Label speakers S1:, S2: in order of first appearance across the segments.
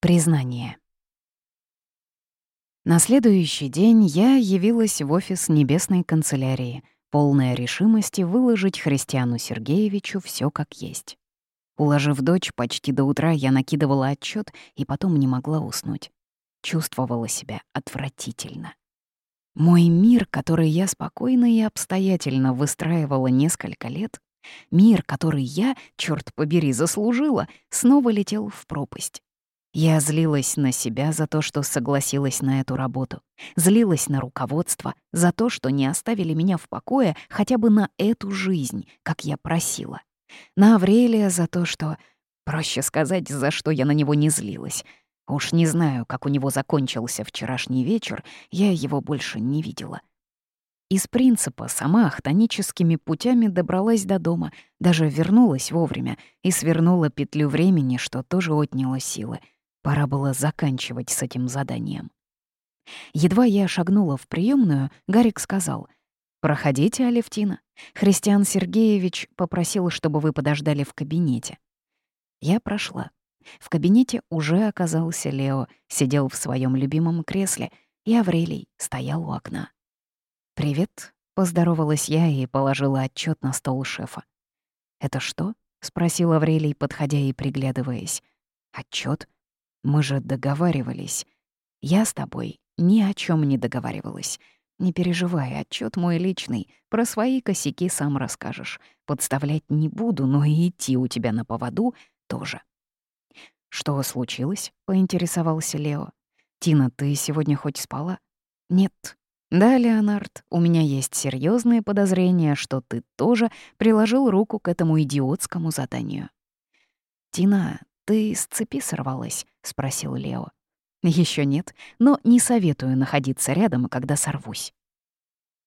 S1: Признание. На следующий день я явилась в офис небесной канцелярии, полная решимости выложить Христиану Сергеевичу все как есть. Уложив дочь, почти до утра я накидывала отчет и потом не могла уснуть. Чувствовала себя отвратительно. Мой мир, который я спокойно и обстоятельно выстраивала несколько лет, мир, который я, черт побери, заслужила, снова летел в пропасть. Я злилась на себя за то, что согласилась на эту работу. Злилась на руководство за то, что не оставили меня в покое хотя бы на эту жизнь, как я просила. На Аврелия за то, что... Проще сказать, за что я на него не злилась. Уж не знаю, как у него закончился вчерашний вечер, я его больше не видела. Из принципа сама хтоническими путями добралась до дома, даже вернулась вовремя и свернула петлю времени, что тоже отняло силы — Пора было заканчивать с этим заданием. Едва я шагнула в приемную, Гарик сказал, «Проходите, Алевтина. Христиан Сергеевич попросил, чтобы вы подождали в кабинете». Я прошла. В кабинете уже оказался Лео, сидел в своем любимом кресле, и Аврелий стоял у окна. «Привет», — поздоровалась я и положила отчет на стол шефа. «Это что?» — спросил Аврелий, подходя и приглядываясь. Отчет? Мы же договаривались. Я с тобой ни о чем не договаривалась. Не переживай, отчет мой личный. Про свои косяки сам расскажешь. Подставлять не буду, но и идти у тебя на поводу тоже. «Что случилось?» — поинтересовался Лео. «Тина, ты сегодня хоть спала?» «Нет». «Да, Леонард, у меня есть серьезные подозрения, что ты тоже приложил руку к этому идиотскому заданию». «Тина, «Ты с цепи сорвалась?» — спросил Лео. Еще нет, но не советую находиться рядом, когда сорвусь».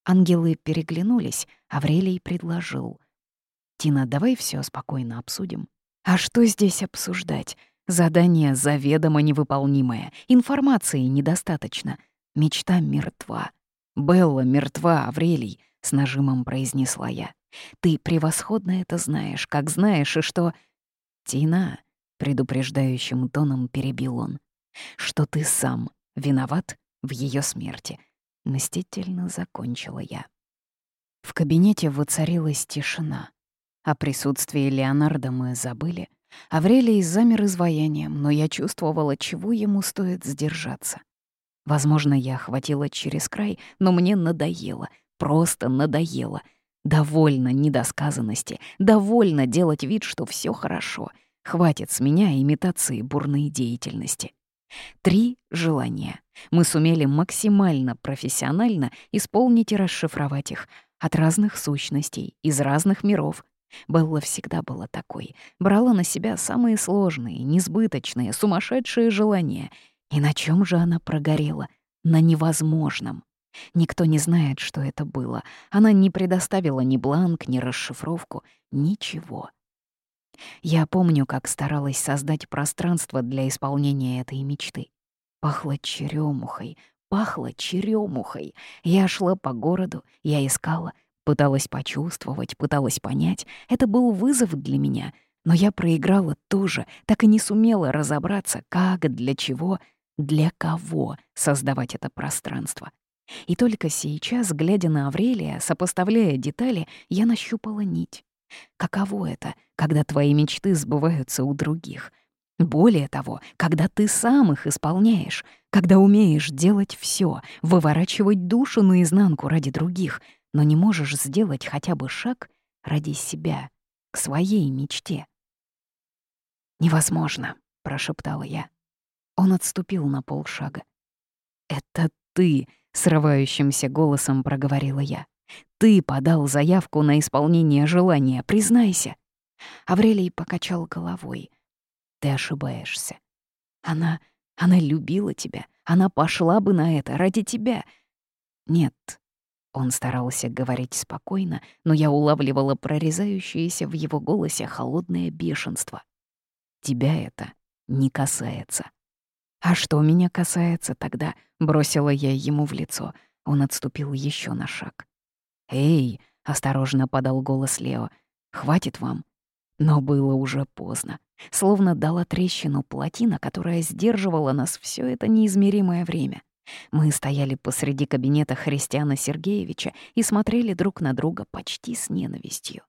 S1: Ангелы переглянулись, Аврелий предложил. «Тина, давай все спокойно обсудим». «А что здесь обсуждать? Задание заведомо невыполнимое, информации недостаточно. Мечта мертва. Белла мертва, Аврелий», — с нажимом произнесла я. «Ты превосходно это знаешь, как знаешь, и что...» «Тина, предупреждающим тоном перебил он, что ты сам виноват в ее смерти. Мстительно закончила я. В кабинете воцарилась тишина. О присутствии Леонардо мы забыли. Аврелий замер изваянием, но я чувствовала, чего ему стоит сдержаться. Возможно, я охватила через край, но мне надоело, просто надоело. Довольно недосказанности, довольно делать вид, что все хорошо — Хватит с меня имитации бурной деятельности. Три желания. Мы сумели максимально профессионально исполнить и расшифровать их от разных сущностей, из разных миров. Белла всегда была такой. Брала на себя самые сложные, несбыточные, сумасшедшие желания. И на чем же она прогорела? На невозможном. Никто не знает, что это было. Она не предоставила ни бланк, ни расшифровку, ничего. Я помню, как старалась создать пространство для исполнения этой мечты. Пахло черемухой, пахло черемухой. Я шла по городу, я искала, пыталась почувствовать, пыталась понять. Это был вызов для меня, но я проиграла тоже, так и не сумела разобраться, как, для чего, для кого создавать это пространство. И только сейчас, глядя на Аврелия, сопоставляя детали, я нащупала нить. Каково это, когда твои мечты сбываются у других? Более того, когда ты сам их исполняешь, когда умеешь делать все, выворачивать душу наизнанку ради других, но не можешь сделать хотя бы шаг ради себя, к своей мечте. «Невозможно», — прошептала я. Он отступил на полшага. «Это ты», — срывающимся голосом проговорила я. Ты подал заявку на исполнение желания, признайся. Аврелий покачал головой. Ты ошибаешься. Она... она любила тебя. Она пошла бы на это ради тебя. Нет. Он старался говорить спокойно, но я улавливала прорезающееся в его голосе холодное бешенство. Тебя это не касается. А что меня касается тогда, бросила я ему в лицо. Он отступил еще на шаг. «Эй!» — осторожно подал голос Лео. «Хватит вам. Но было уже поздно. Словно дала трещину плотина, которая сдерживала нас все это неизмеримое время. Мы стояли посреди кабинета Христиана Сергеевича и смотрели друг на друга почти с ненавистью.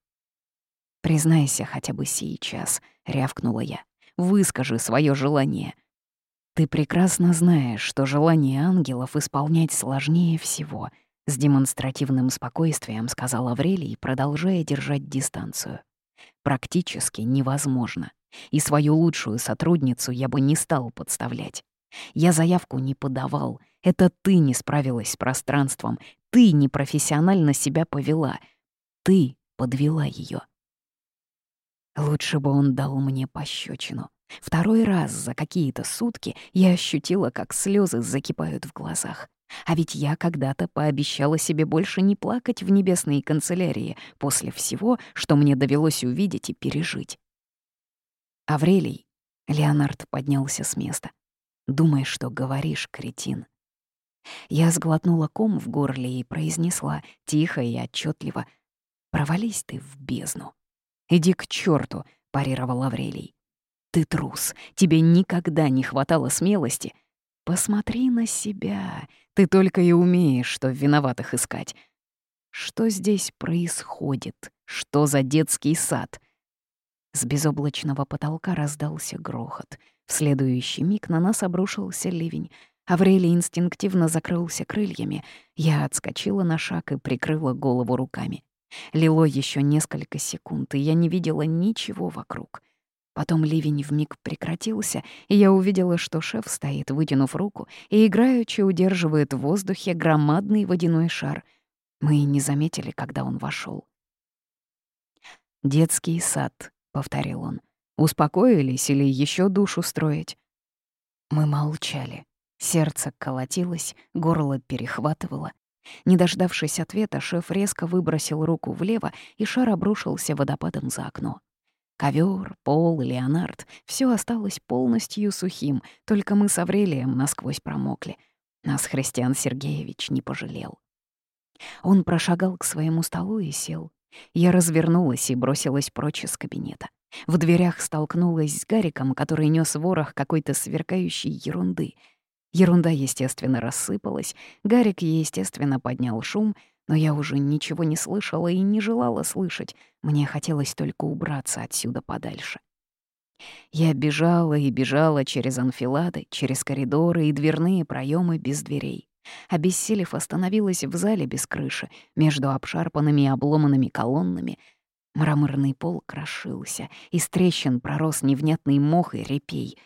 S1: «Признайся хотя бы сейчас», — рявкнула я. «Выскажи свое желание». «Ты прекрасно знаешь, что желание ангелов исполнять сложнее всего», — с демонстративным спокойствием сказал Аврелий, продолжая держать дистанцию. «Практически невозможно, и свою лучшую сотрудницу я бы не стал подставлять. Я заявку не подавал. Это ты не справилась с пространством. Ты непрофессионально себя повела. Ты подвела ее. Лучше бы он дал мне пощечину. Второй раз за какие-то сутки я ощутила, как слезы закипают в глазах. А ведь я когда-то пообещала себе больше не плакать в небесной канцелярии после всего, что мне довелось увидеть и пережить. «Аврелий», — Леонард поднялся с места, Думай, что говоришь, кретин. Я сглотнула ком в горле и произнесла тихо и отчетливо: «Провались ты в бездну». «Иди к черту, парировал Аврелий. «Ты трус, тебе никогда не хватало смелости. Посмотри на себя, ты только и умеешь, что виноватых искать. Что здесь происходит? Что за детский сад?» С безоблачного потолка раздался грохот — в следующий миг на нас обрушился ливень. Аврелий инстинктивно закрылся крыльями. Я отскочила на шаг и прикрыла голову руками. Лило еще несколько секунд, и я не видела ничего вокруг. Потом ливень вмиг прекратился, и я увидела, что шеф стоит, вытянув руку, и играючи удерживает в воздухе громадный водяной шар. Мы не заметили, когда он вошел. «Детский сад», — повторил он. Успокоились или еще душу строить? Мы молчали. Сердце колотилось, горло перехватывало. Не дождавшись ответа, шеф резко выбросил руку влево, и шар обрушился водопадом за окно. Ковер, пол, Леонард — все осталось полностью сухим, только мы с Аврелием насквозь промокли. Нас Христиан Сергеевич не пожалел. Он прошагал к своему столу и сел. Я развернулась и бросилась прочь из кабинета. В дверях столкнулась с Гариком, который нес ворох какой-то сверкающей ерунды. Ерунда, естественно, рассыпалась, Гарик, естественно, поднял шум, но я уже ничего не слышала и не желала слышать, мне хотелось только убраться отсюда подальше. Я бежала и бежала через анфилады, через коридоры и дверные проемы без дверей. Обессилев, остановилась в зале без крыши, между обшарпанными и обломанными колоннами — Мраморный пол крошился, из трещин пророс невнятный мох и репей.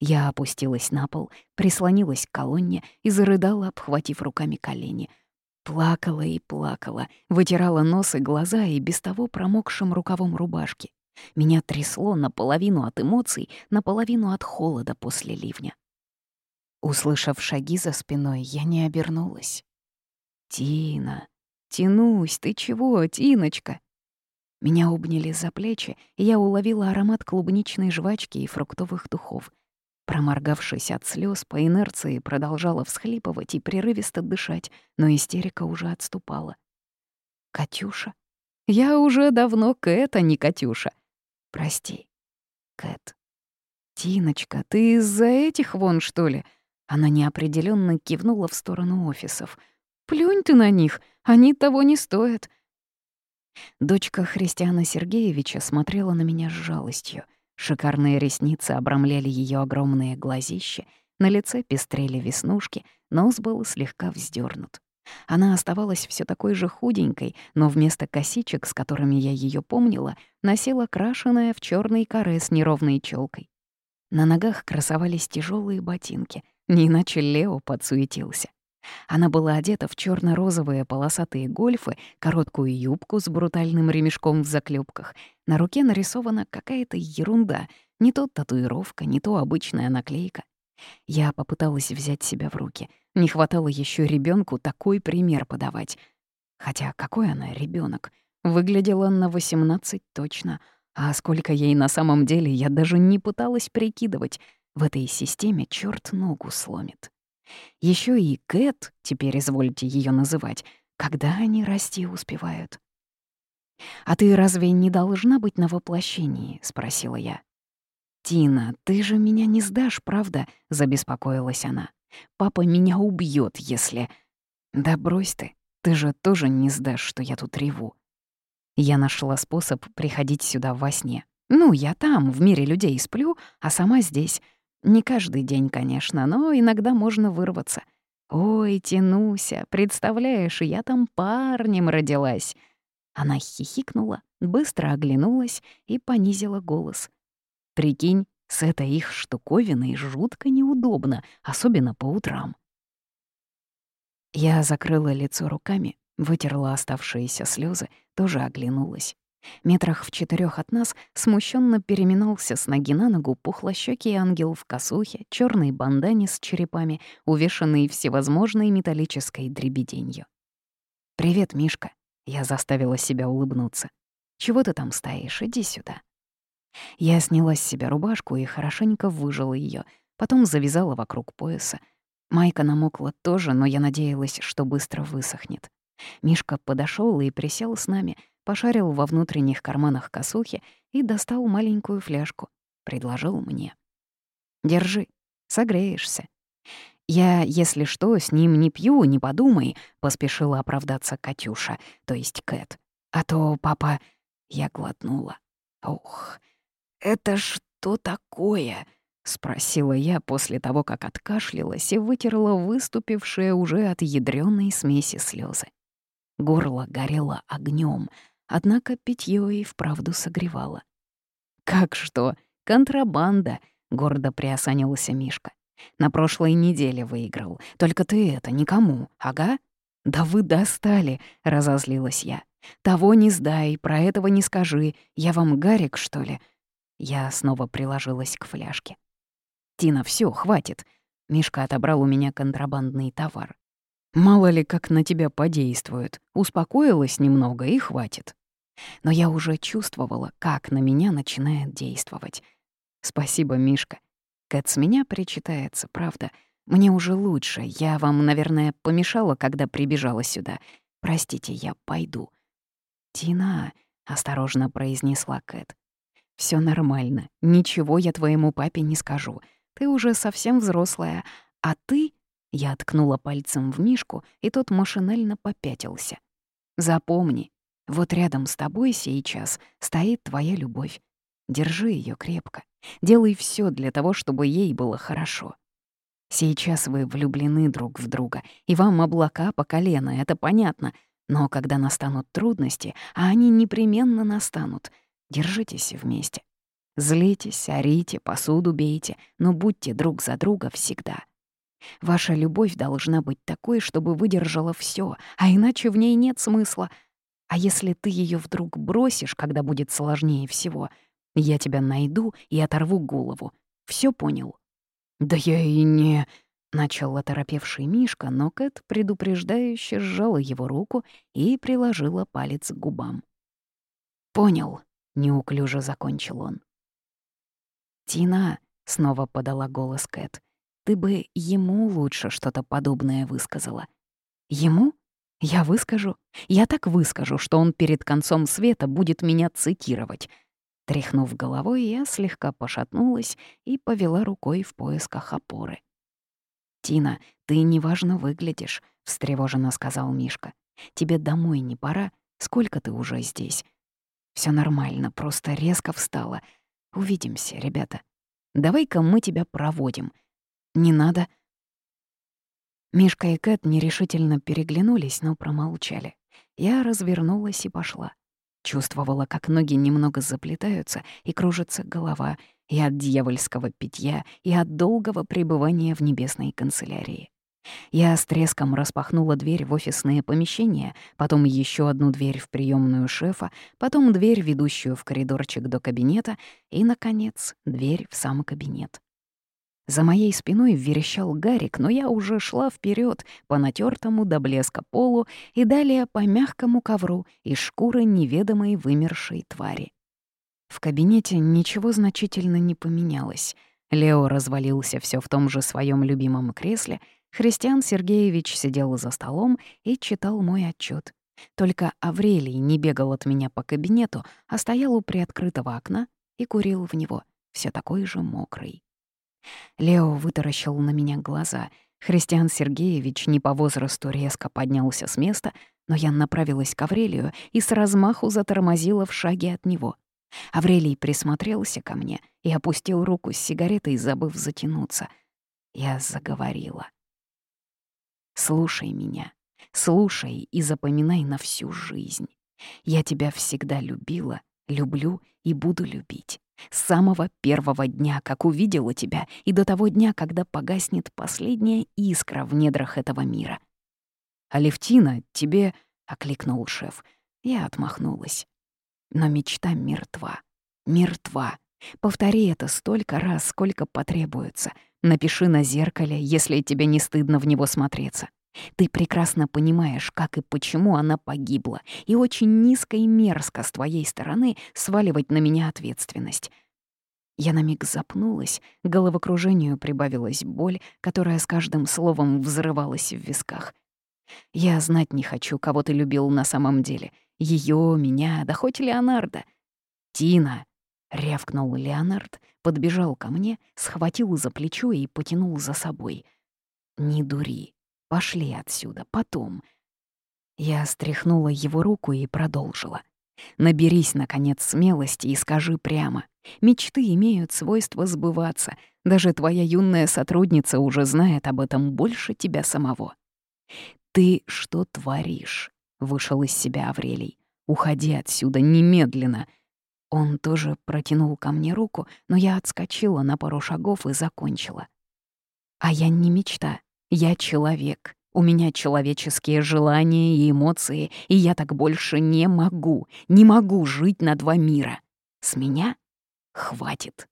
S1: Я опустилась на пол, прислонилась к колонне и зарыдала, обхватив руками колени. Плакала и плакала, вытирала нос и глаза и без того промокшим рукавом рубашки. Меня трясло наполовину от эмоций, наполовину от холода после ливня. Услышав шаги за спиной, я не обернулась. «Тина! Тянусь, ты чего, Тиночка?» Меня обняли за плечи, и я уловила аромат клубничной жвачки и фруктовых духов. Проморгавшись от слез, по инерции продолжала всхлипывать и прерывисто дышать, но истерика уже отступала. «Катюша? Я уже давно Кэт, а не Катюша. Прости, Кэт. Тиночка, ты из-за этих вон, что ли?» Она неопределенно кивнула в сторону офисов. «Плюнь ты на них, они того не стоят. Дочка Христиана Сергеевича смотрела на меня с жалостью. Шикарные ресницы обрамляли ее огромные глазища, на лице пестрели веснушки, нос был слегка вздернут. Она оставалась все такой же худенькой, но вместо косичек, с которыми я ее помнила, носила крашеная в черный каре с неровной челкой. На ногах красовались тяжелые ботинки, не иначе Лео подсуетился. Она была одета в черно розовые полосатые гольфы, короткую юбку с брутальным ремешком в заклепках. На руке нарисована какая-то ерунда, не то татуировка, не то обычная наклейка. Я попыталась взять себя в руки. Не хватало еще ребенку такой пример подавать. Хотя какой она ребенок? Выглядела на 18 точно. А сколько ей на самом деле, я даже не пыталась прикидывать. В этой системе черт ногу сломит. Еще и Кэт, теперь извольте ее называть, когда они расти успевают. «А ты разве не должна быть на воплощении?» — спросила я. «Тина, ты же меня не сдашь, правда?» — забеспокоилась она. «Папа меня убьет, если...» «Да брось ты, ты же тоже не сдашь, что я тут реву». Я нашла способ приходить сюда во сне. Ну, я там, в мире людей, сплю, а сама здесь. Не каждый день, конечно, но иногда можно вырваться. «Ой, Тянуся, представляешь, я там парнем родилась». Она хихикнула, быстро оглянулась и понизила голос. «Прикинь, с этой их штуковиной жутко неудобно, особенно по утрам». Я закрыла лицо руками, вытерла оставшиеся слезы, тоже оглянулась. Метрах в четырех от нас смущенно переминался с ноги на ногу пухлощёкий ангел в косухе, черной бандане с черепами, увешанный всевозможной металлической дребеденью. «Привет, Мишка», — я заставила себя улыбнуться. «Чего ты там стоишь? Иди сюда». Я сняла с себя рубашку и хорошенько выжила ее, потом завязала вокруг пояса. Майка намокла тоже, но я надеялась, что быстро высохнет. Мишка подошел и присел с нами, пошарил во внутренних карманах косухи и достал маленькую фляжку. Предложил мне. «Держи, согреешься». «Я, если что, с ним не пью, не подумай», — поспешила оправдаться Катюша, то есть Кэт. «А то папа...» Я глотнула. «Ух, это что такое?» — спросила я после того, как откашлялась и вытерла выступившие уже от ядрёной смеси слезы. Горло горело огнем, однако питье и вправду согревало. «Как что? Контрабанда!» — гордо приосанился Мишка. «На прошлой неделе выиграл. Только ты это никому, ага?» «Да вы достали!» — разозлилась я. «Того не сдай, про этого не скажи. Я вам Гарик, что ли?» Я снова приложилась к фляжке. «Тина, все, хватит!» Мишка отобрал у меня контрабандный товар. Мало ли, как на тебя подействует. Успокоилась немного и хватит. Но я уже чувствовала, как на меня начинает действовать. Спасибо, Мишка. Кэт с меня причитается, правда. Мне уже лучше. Я вам, наверное, помешала, когда прибежала сюда. Простите, я пойду. «Тина», — осторожно произнесла Кэт. Все нормально. Ничего я твоему папе не скажу. Ты уже совсем взрослая. А ты я ткнула пальцем в Мишку, и тот машинально попятился. «Запомни, вот рядом с тобой сейчас стоит твоя любовь. Держи ее крепко. Делай все для того, чтобы ей было хорошо. Сейчас вы влюблены друг в друга, и вам облака по колено, это понятно. Но когда настанут трудности, а они непременно настанут, держитесь вместе. Злитесь, орите, посуду бейте, но будьте друг за друга всегда. Ваша любовь должна быть такой, чтобы выдержала все, а иначе в ней нет смысла. А если ты ее вдруг бросишь, когда будет сложнее всего, я тебя найду и оторву голову. Все понял? Да я и не... Начал оторопевший Мишка, но Кэт предупреждающе сжала его руку и приложила палец к губам. «Понял», — неуклюже закончил он. «Тина», — снова подала голос Кэт, ты бы ему лучше что-то подобное высказала. Ему? Я выскажу. Я так выскажу, что он перед концом света будет меня цитировать. Тряхнув головой, я слегка пошатнулась и повела рукой в поисках опоры. «Тина, ты неважно выглядишь», — встревоженно сказал Мишка. «Тебе домой не пора? Сколько ты уже здесь?» Все нормально, просто резко встала. Увидимся, ребята. Давай-ка мы тебя проводим. Не надо». Мишка и Кэт нерешительно переглянулись, но промолчали. Я развернулась и пошла. Чувствовала, как ноги немного заплетаются и кружится голова и от дьявольского питья, и от долгого пребывания в небесной канцелярии. Я с треском распахнула дверь в офисное помещение, потом еще одну дверь в приемную шефа, потом дверь, ведущую в коридорчик до кабинета, и, наконец, дверь в сам кабинет. За моей спиной верещал Гарик, но я уже шла вперед по натертому до блеска полу и далее по мягкому ковру из шкуры неведомой вымершей твари. В кабинете ничего значительно не поменялось. Лео развалился все в том же своем любимом кресле, Христиан Сергеевич сидел за столом и читал мой отчет. Только Аврелий не бегал от меня по кабинету, а стоял у приоткрытого окна и курил в него, все такой же мокрый. Лео вытаращил на меня глаза. Христиан Сергеевич не по возрасту резко поднялся с места, но я направилась к Аврелию и с размаху затормозила в шаге от него. Аврелий присмотрелся ко мне и опустил руку с сигаретой, забыв затянуться. Я заговорила. «Слушай меня, слушай и запоминай на всю жизнь. Я тебя всегда любила, люблю и буду любить. С самого первого дня, как увидела тебя, и до того дня, когда погаснет последняя искра в недрах этого мира. «Алевтина, тебе...» — окликнул шеф. Я отмахнулась. Но мечта мертва. Мертва. Повтори это столько раз, сколько потребуется. Напиши на зеркале, если тебе не стыдно в него смотреться. Ты прекрасно понимаешь, как и почему она погибла, и очень низко и мерзко с твоей стороны сваливать на меня ответственность. Я на миг запнулась, головокружению прибавилась боль, которая с каждым словом взрывалась в висках. Я знать не хочу, кого ты любил на самом деле. Ее, меня, да хоть Леонардо. «Тина!» — рявкнул Леонард, подбежал ко мне, схватил за плечо и потянул за собой. «Не дури. Пошли отсюда, потом». Я стряхнула его руку и продолжила. «Наберись, наконец, смелости и скажи прямо. Мечты имеют свойство сбываться. Даже твоя юная сотрудница уже знает об этом больше тебя самого». «Ты что творишь?» — вышел из себя Аврелий. «Уходи отсюда немедленно!» Он тоже протянул ко мне руку, но я отскочила на пару шагов и закончила. «А я не мечта. Я человек. У меня человеческие желания и эмоции, и я так больше не могу, не могу жить на два мира. С меня хватит.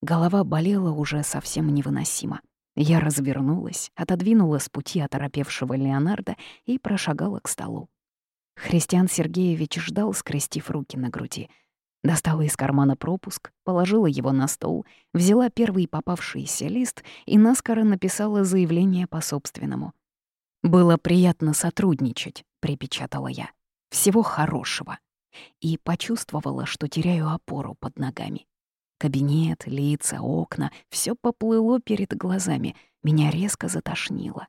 S1: Голова болела уже совсем невыносимо. Я развернулась, отодвинула с пути оторопевшего Леонардо и прошагала к столу. Христиан Сергеевич ждал, скрестив руки на груди — Достала из кармана пропуск, положила его на стол, взяла первый попавшийся лист и наскоро написала заявление по собственному. «Было приятно сотрудничать», — припечатала я. «Всего хорошего». И почувствовала, что теряю опору под ногами. Кабинет, лица, окна — все поплыло перед глазами, меня резко затошнило.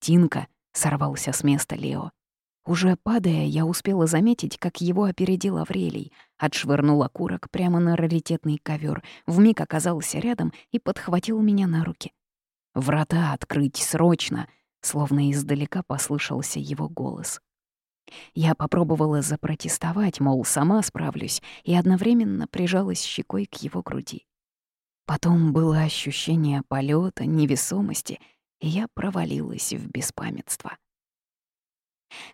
S1: «Тинка», — сорвался с места Лео, уже падая, я успела заметить, как его опередил Аврелий. Отшвырнул окурок прямо на раритетный ковер, вмиг оказался рядом и подхватил меня на руки. «Врата открыть срочно!» Словно издалека послышался его голос. Я попробовала запротестовать, мол, сама справлюсь, и одновременно прижалась щекой к его груди. Потом было ощущение полета, невесомости, и я провалилась в беспамятство.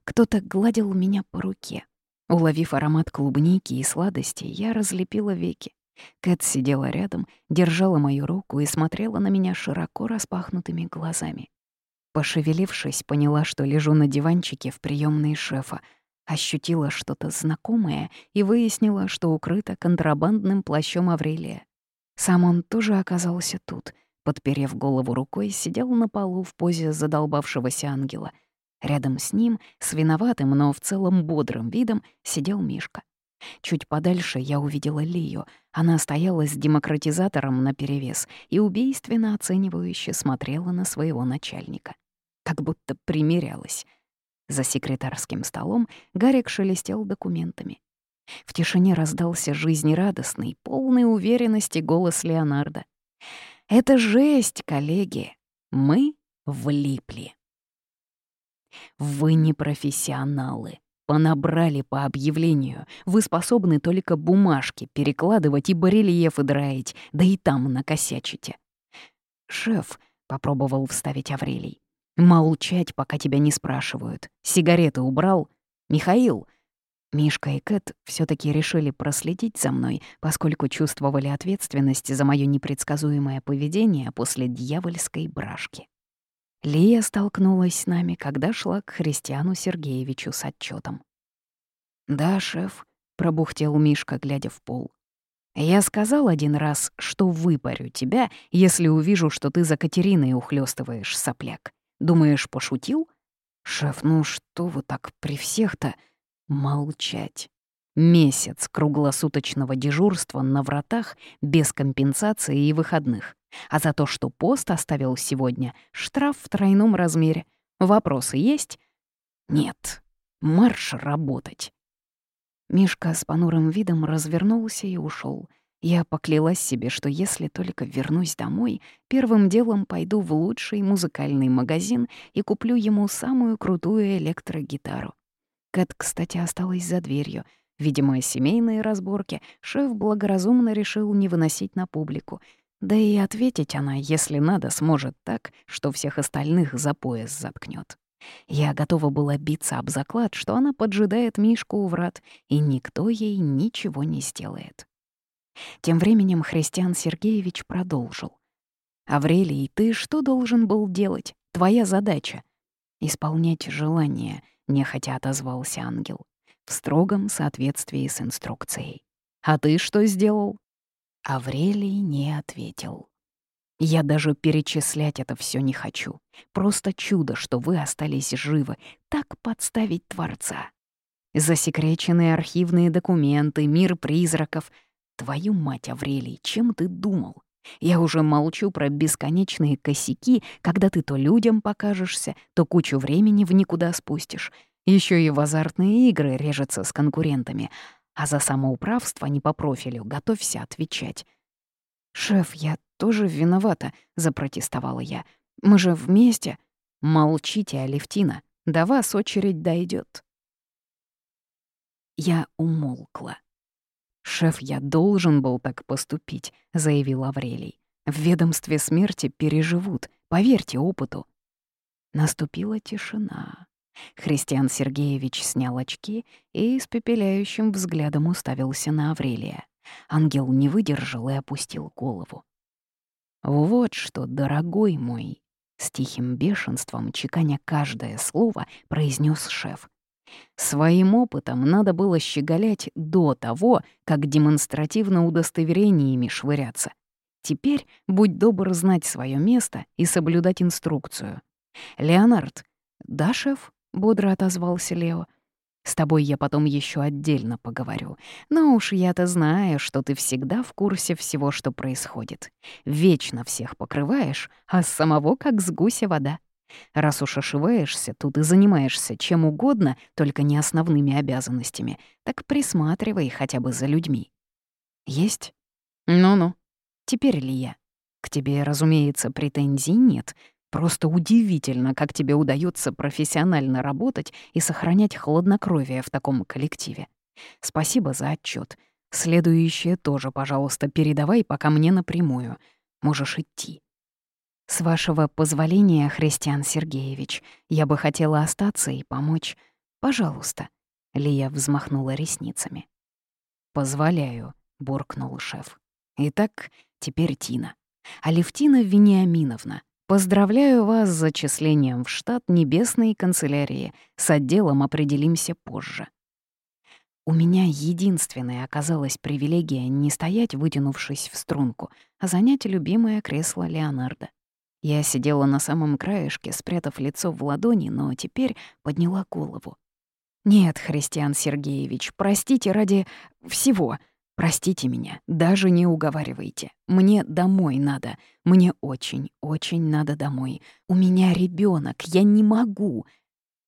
S1: Кто-то гладил меня по руке. Уловив аромат клубники и сладости, я разлепила веки. Кэт сидела рядом, держала мою руку и смотрела на меня широко распахнутыми глазами. Пошевелившись, поняла, что лежу на диванчике в приемной шефа, ощутила что-то знакомое и выяснила, что укрыто контрабандным плащом Аврелия. Сам он тоже оказался тут, подперев голову рукой, сидел на полу в позе задолбавшегося ангела — Рядом с ним, с виноватым, но в целом бодрым видом, сидел Мишка. Чуть подальше я увидела Лию. Она стояла с демократизатором наперевес и убийственно оценивающе смотрела на своего начальника. Как будто примерялась. За секретарским столом Гарик шелестел документами. В тишине раздался жизнерадостный, полный уверенности голос Леонардо. «Это жесть, коллеги! Мы влипли!» Вы не профессионалы. Понабрали по объявлению. Вы способны только бумажки перекладывать и барельефы драить, да и там накосячите. «Шеф», — попробовал вставить Аврелий, — «молчать, пока тебя не спрашивают. Сигареты убрал? Михаил?» Мишка и Кэт все таки решили проследить за мной, поскольку чувствовали ответственность за мое непредсказуемое поведение после дьявольской брашки. Лия столкнулась с нами, когда шла к Христиану Сергеевичу с отчетом. «Да, шеф», — пробухтел Мишка, глядя в пол. «Я сказал один раз, что выпарю тебя, если увижу, что ты за Катериной ухлёстываешь, сопляк. Думаешь, пошутил?» «Шеф, ну что вы так при всех-то?» «Молчать». Месяц круглосуточного дежурства на вратах без компенсации и выходных. А за то, что пост оставил сегодня, штраф в тройном размере. Вопросы есть? Нет. Марш работать. Мишка с понурым видом развернулся и ушел. Я поклялась себе, что если только вернусь домой, первым делом пойду в лучший музыкальный магазин и куплю ему самую крутую электрогитару. Кэт, кстати, осталась за дверью. Видимо, семейные разборки шеф благоразумно решил не выносить на публику. Да и ответить она, если надо, сможет так, что всех остальных за пояс заткнет. Я готова была биться об заклад, что она поджидает Мишку у врат, и никто ей ничего не сделает. Тем временем Христиан Сергеевич продолжил. «Аврелий, ты что должен был делать? Твоя задача?» «Исполнять желание», — нехотя отозвался ангел, в строгом соответствии с инструкцией. «А ты что сделал?» Аврелий не ответил. Я даже перечислять это все не хочу. Просто чудо, что вы остались живы. Так подставить Творца. Засекреченные архивные документы, мир призраков. Твою мать, Аврелий, чем ты думал? Я уже молчу про бесконечные косяки, когда ты то людям покажешься, то кучу времени в никуда спустишь. Еще и в азартные игры режется с конкурентами. А за самоуправство не по профилю готовься отвечать. «Шеф, я тоже виновата», — запротестовала я. «Мы же вместе». «Молчите, Алевтина, до вас очередь дойдет. Я умолкла. «Шеф, я должен был так поступить», — заявил Аврелий. «В ведомстве смерти переживут, поверьте опыту». Наступила тишина. Христиан Сергеевич снял очки и с пепеляющим взглядом уставился на Аврелия. Ангел не выдержал и опустил голову. «Вот что, дорогой мой!» С тихим бешенством, чеканя каждое слово, произнес шеф. Своим опытом надо было щеголять до того, как демонстративно удостоверениями швыряться. Теперь будь добр знать свое место и соблюдать инструкцию. «Леонард». «Да, шеф?» — бодро отозвался Лео. С тобой я потом еще отдельно поговорю. Но уж я-то знаю, что ты всегда в курсе всего, что происходит. Вечно всех покрываешь, а с самого как с гуся вода. Раз уж ошиваешься, тут и занимаешься чем угодно, только не основными обязанностями, так присматривай хотя бы за людьми. Есть? Ну-ну. Теперь ли я? К тебе, разумеется, претензий нет, Просто удивительно, как тебе удается профессионально работать и сохранять хладнокровие в таком коллективе. Спасибо за отчет. Следующее тоже, пожалуйста, передавай пока мне напрямую. Можешь идти. С вашего позволения, Христиан Сергеевич, я бы хотела остаться и помочь. Пожалуйста. Лия взмахнула ресницами. «Позволяю», — буркнул шеф. «Итак, теперь Тина. Алевтина Вениаминовна, Поздравляю вас с зачислением в штат Небесной канцелярии. С отделом определимся позже. У меня единственная оказалась привилегия не стоять, вытянувшись в струнку, а занять любимое кресло Леонардо. Я сидела на самом краешке, спрятав лицо в ладони, но теперь подняла голову. «Нет, Христиан Сергеевич, простите ради всего», Простите меня, даже не уговаривайте. Мне домой надо. Мне очень, очень надо домой. У меня ребенок, я не могу.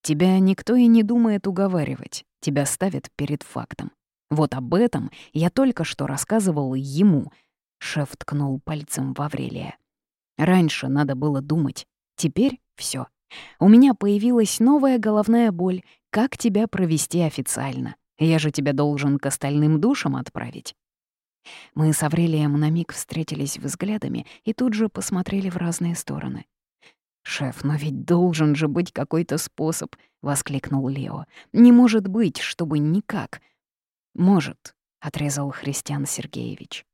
S1: Тебя никто и не думает уговаривать. Тебя ставят перед фактом. Вот об этом я только что рассказывал ему. Шеф ткнул пальцем в Аврелия. Раньше надо было думать. Теперь все. У меня появилась новая головная боль. Как тебя провести официально? Я же тебя должен к остальным душам отправить». Мы с Аврелием на миг встретились взглядами и тут же посмотрели в разные стороны. «Шеф, но ведь должен же быть какой-то способ», — воскликнул Лео. «Не может быть, чтобы никак». «Может», — отрезал Христиан Сергеевич.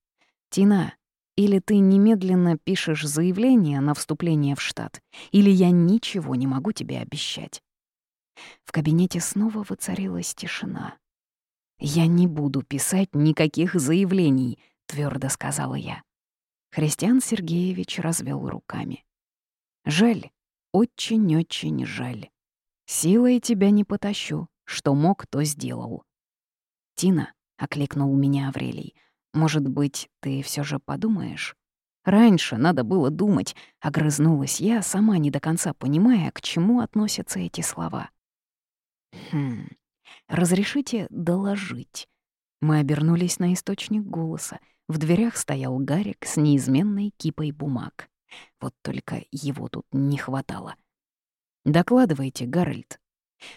S1: «Тина, или ты немедленно пишешь заявление на вступление в штат, или я ничего не могу тебе обещать». В кабинете снова воцарилась тишина. «Я не буду писать никаких заявлений», — твердо сказала я. Христиан Сергеевич развел руками. «Жаль, очень-очень жаль. Силой тебя не потащу. Что мог, то сделал. «Тина», — окликнул меня Аврелий, — «может быть, ты все же подумаешь?» Раньше надо было думать, огрызнулась я, сама не до конца понимая, к чему относятся эти слова. «Хм, разрешите доложить?» Мы обернулись на источник голоса. В дверях стоял Гарик с неизменной кипой бумаг. Вот только его тут не хватало. «Докладывайте, Гарольд»,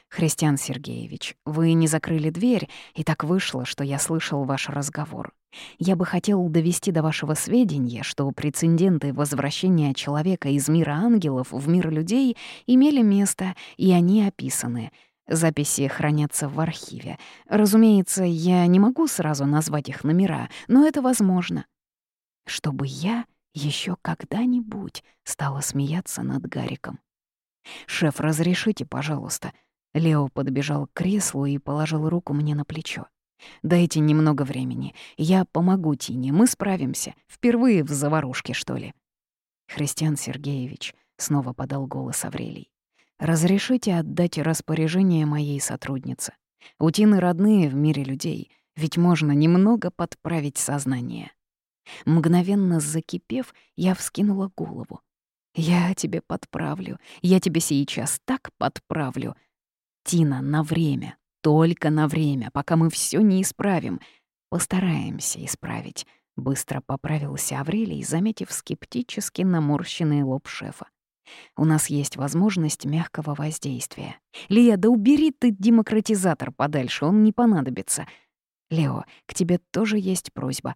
S1: «Христиан Сергеевич, вы не закрыли дверь, и так вышло, что я слышал ваш разговор. Я бы хотел довести до вашего сведения, что прецеденты возвращения человека из мира ангелов в мир людей имели место, и они описаны. Записи хранятся в архиве. Разумеется, я не могу сразу назвать их номера, но это возможно. Чтобы я еще когда-нибудь стала смеяться над Гариком. «Шеф, разрешите, пожалуйста», Лео подбежал к креслу и положил руку мне на плечо. «Дайте немного времени. Я помогу Тине, мы справимся. Впервые в заварушке, что ли?» «Христиан Сергеевич», — снова подал голос Аврелий, «разрешите отдать распоряжение моей сотруднице. У Тины родные в мире людей, ведь можно немного подправить сознание». Мгновенно закипев, я вскинула голову. «Я тебе подправлю, я тебе сейчас так подправлю», Тина, на время, только на время, пока мы все не исправим. Постараемся исправить. Быстро поправился Аврелий, заметив скептически наморщенный лоб шефа. У нас есть возможность мягкого воздействия. Лия, да убери ты демократизатор подальше, он не понадобится. Лео, к тебе тоже есть просьба.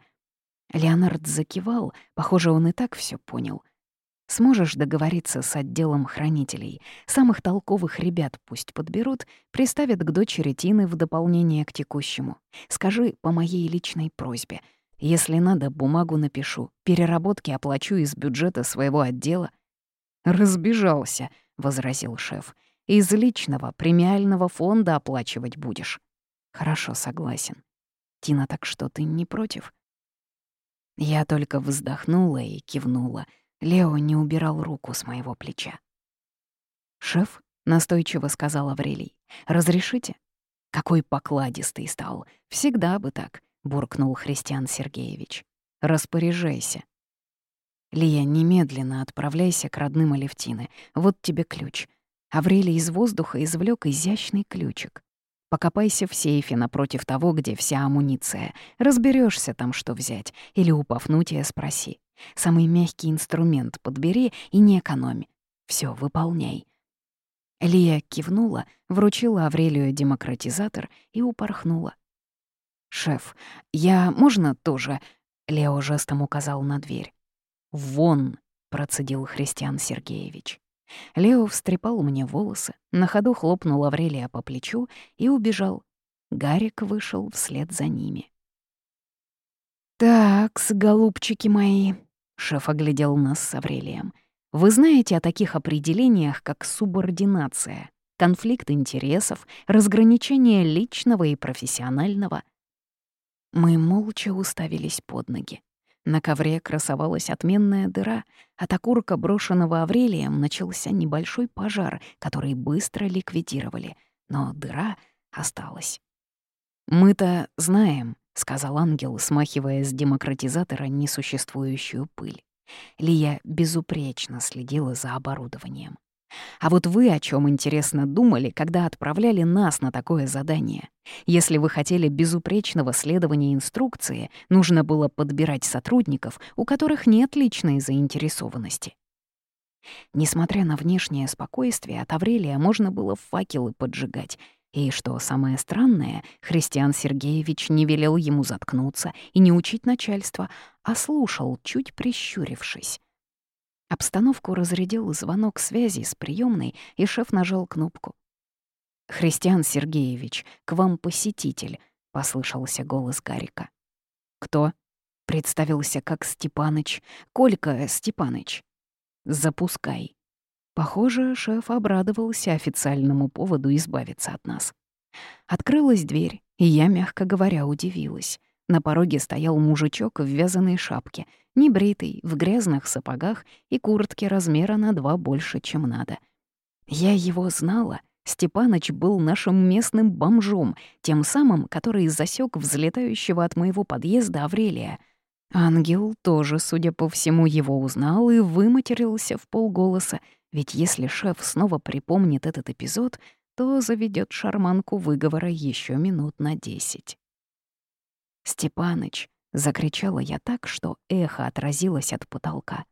S1: Леонард закивал, похоже, он и так все понял. Сможешь договориться с отделом хранителей. Самых толковых ребят пусть подберут, приставят к дочери Тины в дополнение к текущему. Скажи по моей личной просьбе. Если надо, бумагу напишу, переработки оплачу из бюджета своего отдела. «Разбежался», — возразил шеф. «Из личного премиального фонда оплачивать будешь». «Хорошо, согласен. Тина, так что ты не против?» Я только вздохнула и кивнула — Лео не убирал руку с моего плеча. «Шеф», — настойчиво сказал Аврелий, — «разрешите?» «Какой покладистый стал! Всегда бы так!» — буркнул Христиан Сергеевич. «Распоряжайся». «Лия, немедленно отправляйся к родным Алевтины. Вот тебе ключ». Аврелий из воздуха извлек изящный ключик. Покопайся в сейфе напротив того, где вся амуниция. Разберешься там, что взять. Или у Пафнутия спроси. Самый мягкий инструмент подбери и не экономи. Все, выполняй». Лия кивнула, вручила Аврелию демократизатор и упорхнула. «Шеф, я можно тоже?» — Лео жестом указал на дверь. «Вон!» — процедил Христиан Сергеевич. Лео встрепал мне волосы, на ходу хлопнул Аврелия по плечу и убежал. Гарик вышел вслед за ними. «Так-с, голубчики мои», Шеф оглядел нас с Аврелием. «Вы знаете о таких определениях, как субординация, конфликт интересов, разграничение личного и профессионального?» Мы молча уставились под ноги. На ковре красовалась отменная дыра. От окурка, брошенного Аврелием, начался небольшой пожар, который быстро ликвидировали, но дыра осталась. «Мы-то знаем», сказал ангел, смахивая с демократизатора несуществующую пыль. Лия безупречно следила за оборудованием. А вот вы о чем интересно думали, когда отправляли нас на такое задание? Если вы хотели безупречного следования инструкции, нужно было подбирать сотрудников, у которых нет личной заинтересованности. Несмотря на внешнее спокойствие, от Аврелия можно было факелы поджигать, и что самое странное, Христиан Сергеевич не велел ему заткнуться и не учить начальство, а слушал, чуть прищурившись. Обстановку разрядил звонок связи с приемной, и шеф нажал кнопку. «Христиан Сергеевич, к вам посетитель», — послышался голос Гарика. «Кто?» — представился как Степаныч. «Колька Степаныч». «Запускай», Похоже, шеф обрадовался официальному поводу избавиться от нас. Открылась дверь, и я, мягко говоря, удивилась. На пороге стоял мужичок в вязаной шапке, небритый, в грязных сапогах и куртке размера на два больше, чем надо. Я его знала, Степаныч был нашим местным бомжом, тем самым, который засек взлетающего от моего подъезда Аврелия. Ангел тоже, судя по всему, его узнал и выматерился в полголоса, ведь если шеф снова припомнит этот эпизод, то заведет шарманку выговора еще минут на десять. «Степаныч!» — закричала я так, что эхо отразилось от потолка.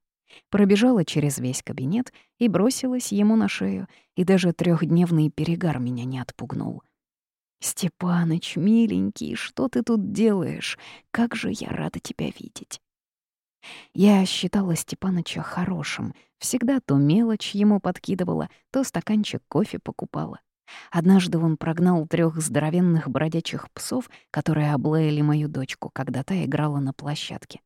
S1: Пробежала через весь кабинет и бросилась ему на шею, и даже трехдневный перегар меня не отпугнул. «Степаныч, миленький, что ты тут делаешь? Как же я рада тебя видеть!» Я считала Степаныча хорошим, всегда то мелочь ему подкидывала, то стаканчик кофе покупала. Однажды он прогнал трех здоровенных бродячих псов, которые облаяли мою дочку, когда та играла на площадке.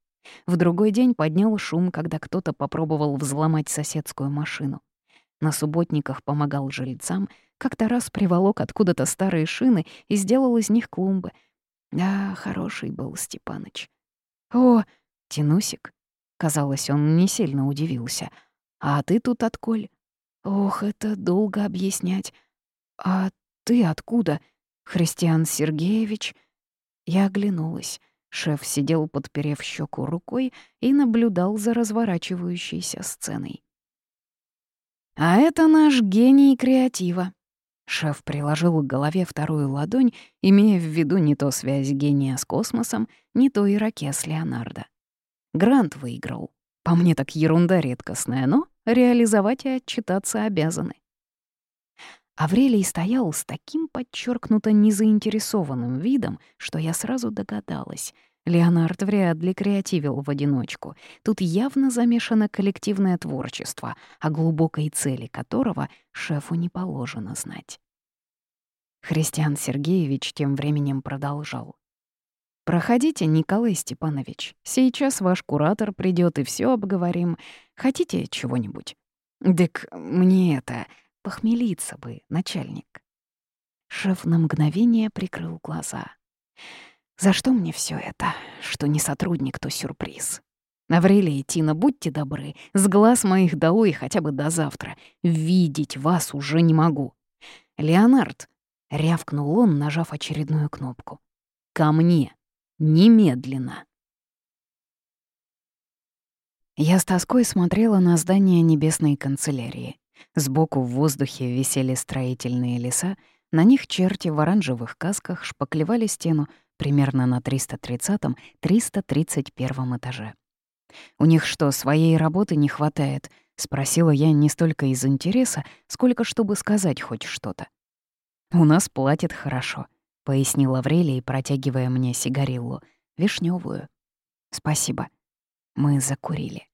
S1: В другой день поднял шум, когда кто-то попробовал взломать соседскую машину. На субботниках помогал жильцам, как-то раз приволок откуда-то старые шины и сделал из них клумбы. Да, хороший был Степаныч. «О, Тинусик!» Казалось, он не сильно удивился. «А ты тут отколь?» «Ох, это долго объяснять. А ты откуда? Христиан Сергеевич?» Я оглянулась. Шеф сидел, подперев щеку рукой, и наблюдал за разворачивающейся сценой. «А это наш гений креатива». Шеф приложил к голове вторую ладонь, имея в виду не то связь гения с космосом, не то ирокез Леонардо. Грант выиграл. По мне так ерунда редкостная, но реализовать и отчитаться обязаны. Аврелий стоял с таким подчеркнуто незаинтересованным видом, что я сразу догадалась. Леонард вряд ли креативил в одиночку. Тут явно замешано коллективное творчество, о глубокой цели которого шефу не положено знать. Христиан Сергеевич тем временем продолжал. «Проходите, Николай Степанович. Сейчас ваш куратор придет и все обговорим. Хотите чего-нибудь?» «Дык, мне это...» Похмелиться бы, начальник. Шеф на мгновение прикрыл глаза. За что мне все это? Что не сотрудник, то сюрприз. Аврелия и Тина, будьте добры, с глаз моих долой хотя бы до завтра. Видеть вас уже не могу. Леонард, — рявкнул он, нажав очередную кнопку. «Ко мне! Немедленно!» Я с тоской смотрела на здание небесной канцелярии. Сбоку в воздухе висели строительные леса, на них черти в оранжевых касках шпаклевали стену примерно на 330-331 этаже. «У них что, своей работы не хватает?» — спросила я не столько из интереса, сколько чтобы сказать хоть что-то. «У нас платят хорошо», — пояснил Аврелий, протягивая мне сигариллу, вишневую. «Спасибо». Мы закурили.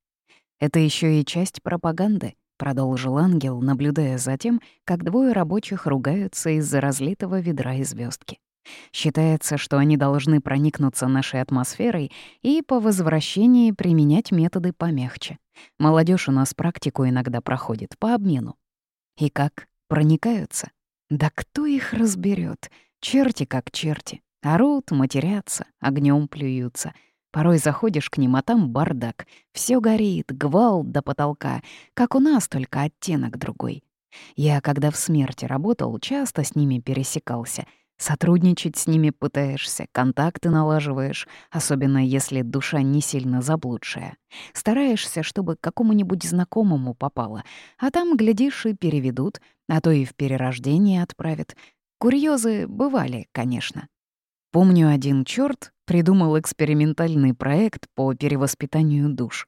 S1: Это еще и часть пропаганды. — продолжил ангел, наблюдая за тем, как двое рабочих ругаются из-за разлитого ведра и звездки. Считается, что они должны проникнуться нашей атмосферой и по возвращении применять методы помягче. Молодежь у нас практику иногда проходит по обмену. И как? Проникаются? Да кто их разберет? Черти как черти. Орут, матерятся, огнем плюются — Порой заходишь к ним, а там бардак. Все горит, гвалт до потолка. Как у нас, только оттенок другой. Я, когда в смерти работал, часто с ними пересекался. Сотрудничать с ними пытаешься, контакты налаживаешь, особенно если душа не сильно заблудшая. Стараешься, чтобы к какому-нибудь знакомому попало, а там, глядишь, и переведут, а то и в перерождение отправят. Курьезы бывали, конечно. Помню, один черт придумал экспериментальный проект по перевоспитанию душ.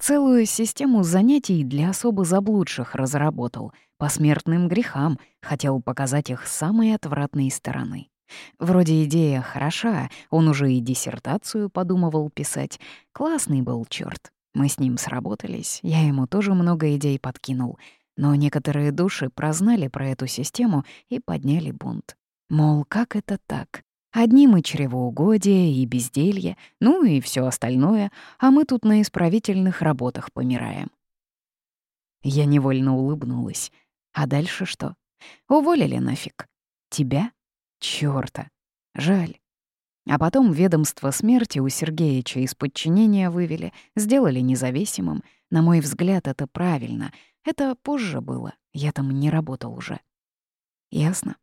S1: Целую систему занятий для особо заблудших разработал, по смертным грехам, хотел показать их с самой отвратной стороны. Вроде идея хороша, он уже и диссертацию подумывал писать. Классный был черт. Мы с ним сработались, я ему тоже много идей подкинул. Но некоторые души прознали про эту систему и подняли бунт. Мол, как это так? Одни мы чревоугодие и безделье, ну и все остальное, а мы тут на исправительных работах помираем. Я невольно улыбнулась. А дальше что? Уволили нафиг. Тебя? Чёрта. Жаль. А потом ведомство смерти у Сергеича из подчинения вывели, сделали независимым. На мой взгляд, это правильно. Это позже было. Я там не работал уже. Ясно.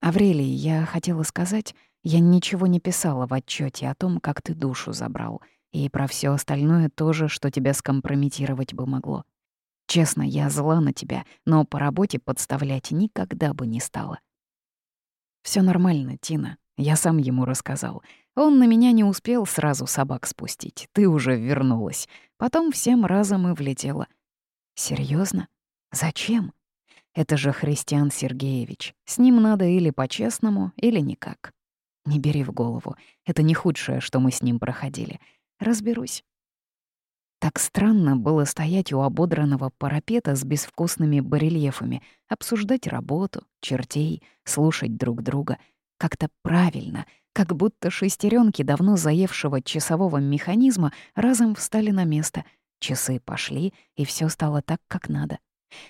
S1: Аврелий, я хотела сказать, я ничего не писала в отчете о том, как ты душу забрал, и про все остальное тоже, что тебя скомпрометировать бы могло. Честно, я зла на тебя, но по работе подставлять никогда бы не стала. Все нормально, Тина. Я сам ему рассказал. Он на меня не успел сразу собак спустить. Ты уже вернулась. Потом всем разом и влетела. Серьезно? Зачем? Это же Христиан Сергеевич. С ним надо или по-честному, или никак. Не бери в голову. Это не худшее, что мы с ним проходили. Разберусь. Так странно было стоять у ободранного парапета с безвкусными барельефами, обсуждать работу, чертей, слушать друг друга. Как-то правильно, как будто шестеренки давно заевшего часового механизма разом встали на место. Часы пошли, и все стало так, как надо.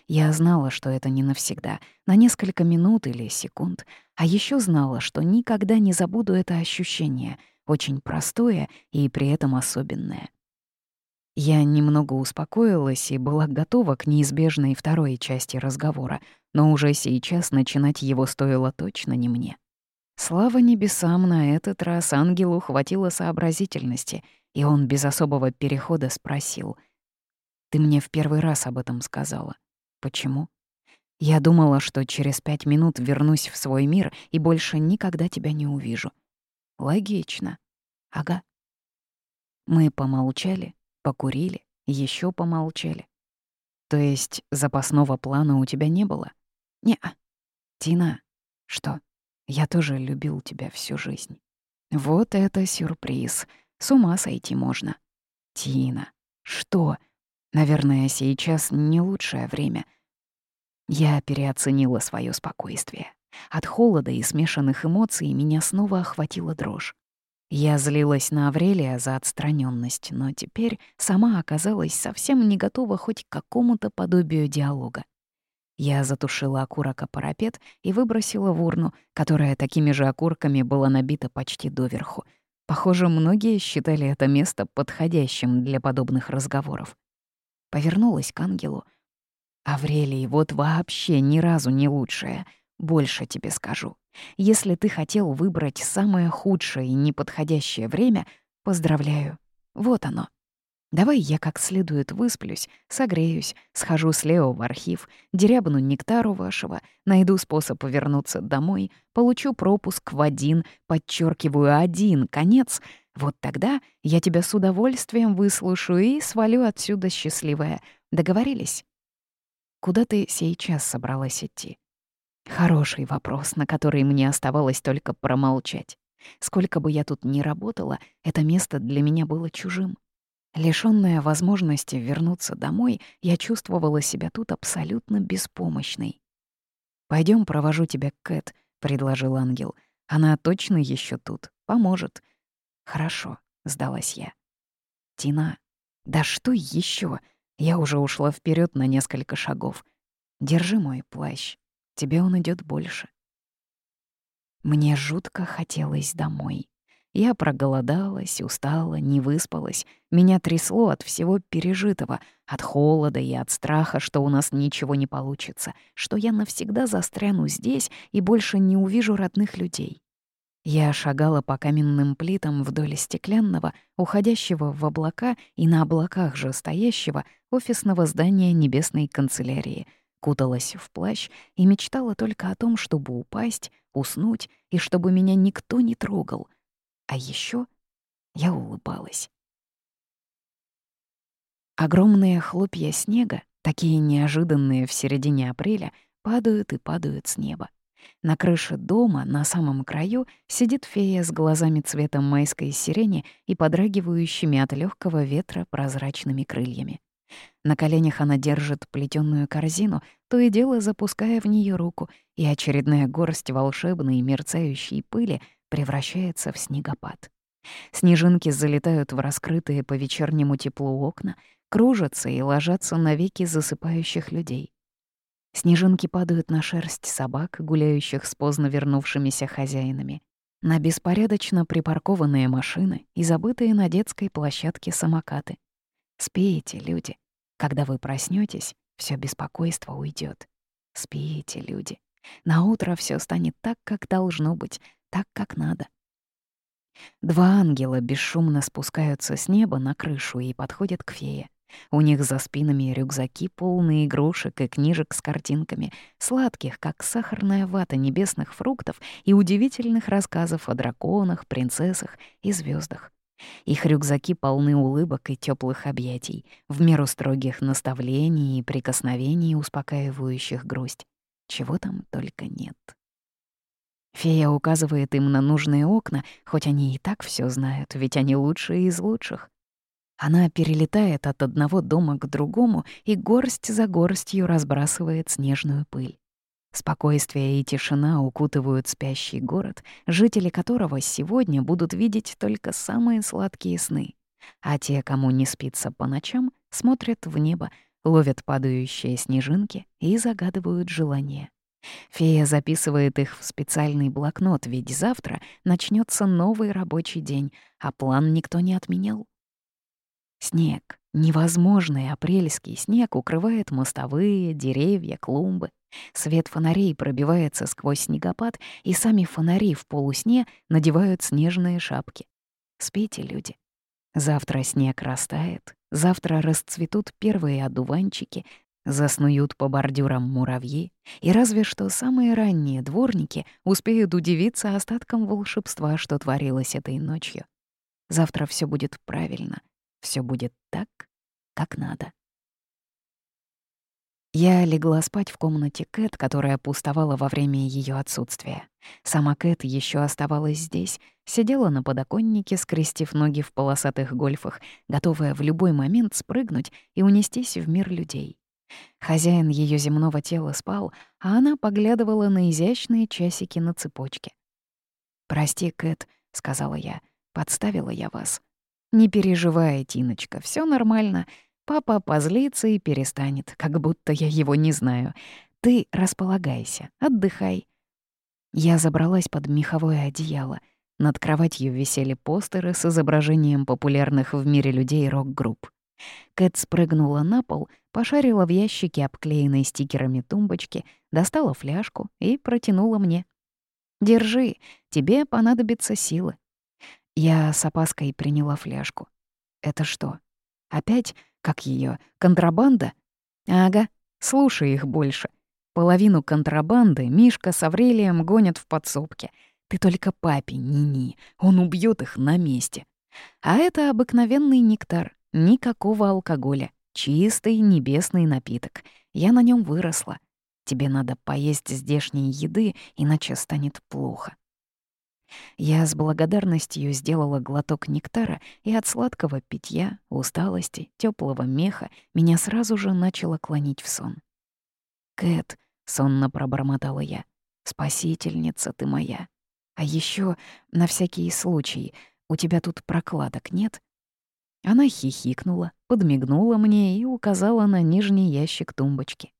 S1: Я знала, что это не навсегда, на несколько минут или секунд, а еще знала, что никогда не забуду это ощущение, очень простое и при этом особенное. Я немного успокоилась и была готова к неизбежной второй части разговора, но уже сейчас начинать его стоило точно не мне. Слава небесам, на этот раз ангелу хватило сообразительности, и он без особого перехода спросил. «Ты мне в первый раз об этом сказала. Почему? Я думала, что через пять минут вернусь в свой мир и больше никогда тебя не увижу. Логично. Ага. Мы помолчали, покурили, еще помолчали. То есть запасного плана у тебя не было? не -а. Тина, что? Я тоже любил тебя всю жизнь. Вот это сюрприз. С ума сойти можно. Тина, что? Наверное, сейчас не лучшее время. Я переоценила свое спокойствие. От холода и смешанных эмоций меня снова охватила дрожь. Я злилась на Аврелия за отстраненность, но теперь сама оказалась совсем не готова хоть к какому-то подобию диалога. Я затушила окурок о парапет и выбросила в урну, которая такими же окурками была набита почти доверху. Похоже, многие считали это место подходящим для подобных разговоров повернулась к ангелу. «Аврелий, вот вообще ни разу не лучшее. Больше тебе скажу. Если ты хотел выбрать самое худшее и неподходящее время, поздравляю. Вот оно. Давай я как следует высплюсь, согреюсь, схожу с Лео в архив, дерябну нектару вашего, найду способ вернуться домой, получу пропуск в один, подчеркиваю один, конец — вот тогда я тебя с удовольствием выслушаю и свалю отсюда счастливая. Договорились? Куда ты сейчас собралась идти? Хороший вопрос, на который мне оставалось только промолчать. Сколько бы я тут ни работала, это место для меня было чужим. Лишённая возможности вернуться домой, я чувствовала себя тут абсолютно беспомощной. Пойдем, провожу тебя Кэт», — предложил ангел. «Она точно еще тут, поможет. «Хорошо», — сдалась я. «Тина, да что еще? Я уже ушла вперед на несколько шагов. Держи мой плащ, тебе он идет больше». Мне жутко хотелось домой. Я проголодалась, устала, не выспалась. Меня трясло от всего пережитого, от холода и от страха, что у нас ничего не получится, что я навсегда застряну здесь и больше не увижу родных людей. Я шагала по каменным плитам вдоль стеклянного, уходящего в облака и на облаках же стоящего офисного здания небесной канцелярии, куталась в плащ и мечтала только о том, чтобы упасть, уснуть и чтобы меня никто не трогал. А еще я улыбалась. Огромные хлопья снега, такие неожиданные в середине апреля, падают и падают с неба. На крыше дома, на самом краю, сидит фея с глазами цвета майской сирени и подрагивающими от легкого ветра прозрачными крыльями. На коленях она держит плетённую корзину, то и дело запуская в нее руку, и очередная горсть волшебной мерцающей пыли превращается в снегопад. Снежинки залетают в раскрытые по вечернему теплу окна, кружатся и ложатся на веки засыпающих людей. Снежинки падают на шерсть собак, гуляющих с поздно вернувшимися хозяинами, на беспорядочно припаркованные машины и забытые на детской площадке самокаты. Спите, люди. Когда вы проснетесь, все беспокойство уйдет. Спите, люди. На утро все станет так, как должно быть, так, как надо. Два ангела бесшумно спускаются с неба на крышу и подходят к фее. У них за спинами рюкзаки, полные игрушек и книжек с картинками, сладких, как сахарная вата небесных фруктов и удивительных рассказов о драконах, принцессах и звездах. Их рюкзаки полны улыбок и теплых объятий, в меру строгих наставлений и прикосновений, успокаивающих грусть. Чего там только нет. Фея указывает им на нужные окна, хоть они и так все знают, ведь они лучшие из лучших. Она перелетает от одного дома к другому и горсть за горстью разбрасывает снежную пыль. Спокойствие и тишина укутывают спящий город, жители которого сегодня будут видеть только самые сладкие сны. А те, кому не спится по ночам, смотрят в небо, ловят падающие снежинки и загадывают желания. Фея записывает их в специальный блокнот, ведь завтра начнется новый рабочий день, а план никто не отменял. Снег, невозможный апрельский снег укрывает мостовые, деревья, клумбы. Свет фонарей пробивается сквозь снегопад, и сами фонари в полусне надевают снежные шапки. Спите, люди. Завтра снег растает, завтра расцветут первые одуванчики, заснуют по бордюрам муравьи, и разве что самые ранние дворники успеют удивиться остаткам волшебства, что творилось этой ночью. Завтра все будет правильно, все будет так, как надо. Я легла спать в комнате Кэт, которая пустовала во время ее отсутствия. Сама Кэт еще оставалась здесь, сидела на подоконнике, скрестив ноги в полосатых гольфах, готовая в любой момент спрыгнуть и унестись в мир людей. Хозяин ее земного тела спал, а она поглядывала на изящные часики на цепочке. «Прости, Кэт», — сказала я, — «подставила я вас». «Не переживай, Тиночка, все нормально. Папа позлится и перестанет, как будто я его не знаю. Ты располагайся, отдыхай. Я забралась под меховое одеяло. Над кроватью висели постеры с изображением популярных в мире людей рок-групп. Кэт спрыгнула на пол, пошарила в ящике, обклеенной стикерами тумбочки, достала фляжку и протянула мне. «Держи, тебе понадобится силы». Я с опаской приняла фляжку. «Это что, опять как ее, контрабанда? Ага, слушай их больше. Половину контрабанды Мишка с Аврелием гонят в подсобке. Ты только папе ни-ни, он убьет их на месте. А это обыкновенный нектар, никакого алкоголя, чистый небесный напиток. Я на нем выросла. Тебе надо поесть здешней еды, иначе станет плохо. Я с благодарностью сделала глоток нектара, и от сладкого питья, усталости, теплого меха меня сразу же начало клонить в сон. «Кэт», — сонно пробормотала я, — «спасительница ты моя. А еще на всякий случай, у тебя тут прокладок нет?» Она хихикнула, подмигнула мне и указала на нижний ящик тумбочки.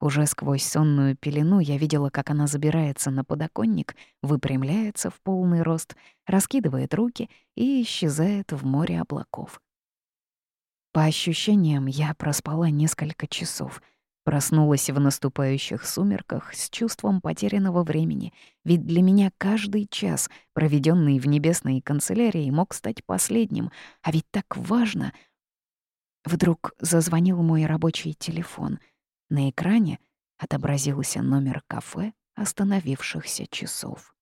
S1: Уже сквозь сонную пелену я видела, как она забирается на подоконник, выпрямляется в полный рост, раскидывает руки и исчезает в море облаков. По ощущениям, я проспала несколько часов. Проснулась в наступающих сумерках с чувством потерянного времени, ведь для меня каждый час, проведенный в небесной канцелярии, мог стать последним, а ведь так важно. Вдруг зазвонил мой рабочий телефон — на экране отобразился номер кафе остановившихся часов.